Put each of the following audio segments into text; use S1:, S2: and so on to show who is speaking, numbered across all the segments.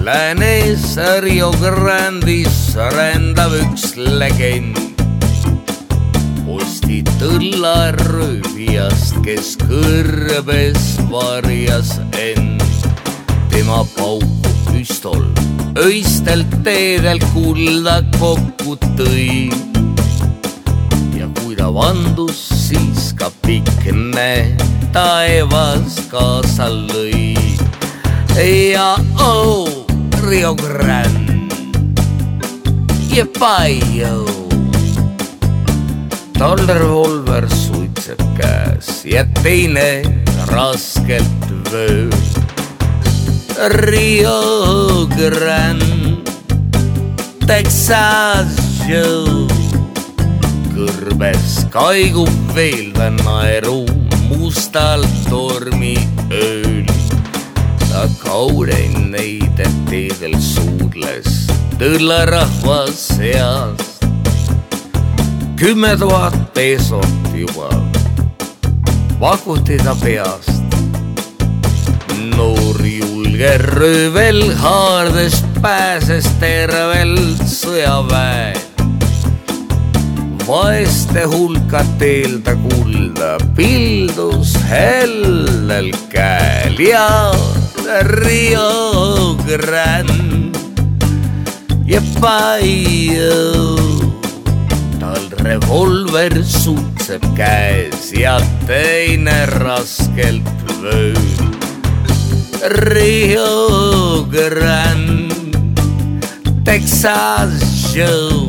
S1: läänes Rio Grande'is rändab üks legend postitullaröövijast, kes kõrbes varjas end. tema paukub püstol öistel teedel kulda kokku tõi. ja kui ta vandus, siis ka pikne taevas kaasa lõi. Ja oh, Rio Grande, jepaio tal revolver suitseb käes ja teine raskelt vööb. Rio Grande, Texas Joe, kõrbes kaigub veel ta naeru mustal kauneid neid teedel suudles tõllarahva seas kümme tuhat peesot juba vakuti ta peast. noor julge röövel haardest pääses tervel sõjaväe. vaeste hulka teel ta kulda pildus hellel käel ja Rio Grande ja Paio revolver suutseb käes ja teine raskelt vööl. Rio Grande, Texas Joe.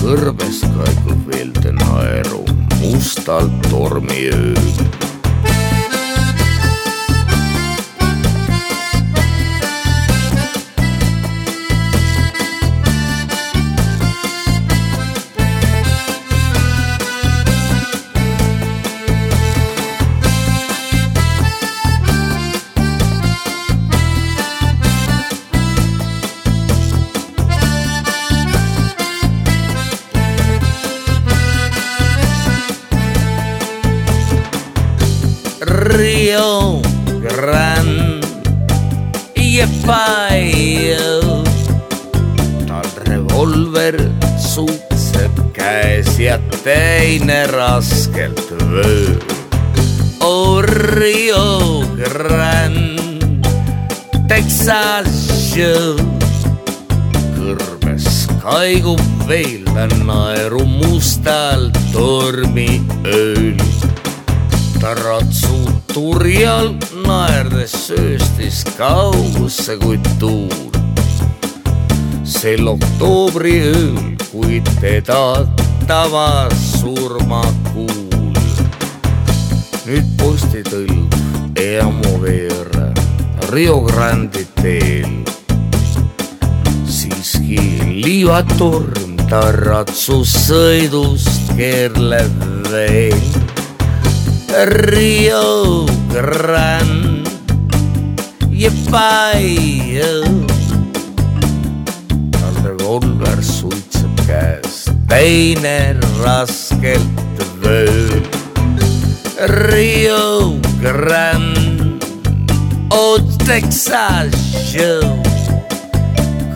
S1: kõrbes kaigub veel naeru mustal tormiööl Rio Grande ja Paio. tal revolver suutseb käes ja teine raskelt vöö. Oh Rio Grande, Texas Joe, kõrbes kaigub veel ta naeru mustal tormiööl ta ratsub turjal naerdes sööstis kaugusse kui tuul. sel oktoobri ööl, kui teda tabas surmakuul. nüüd postitõlv Eamovere Rio Grande teel. siiski liivatorm ta ratsus sõidust keerleb veel Rio Grande ja Paio. tal revolver suitseb käes, teine raskelt vööl. Rio Grande, oh Texas Joe.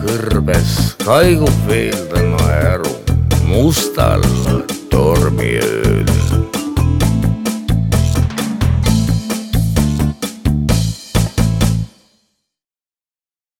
S1: kõrbes kaigub veel ta naeru mustal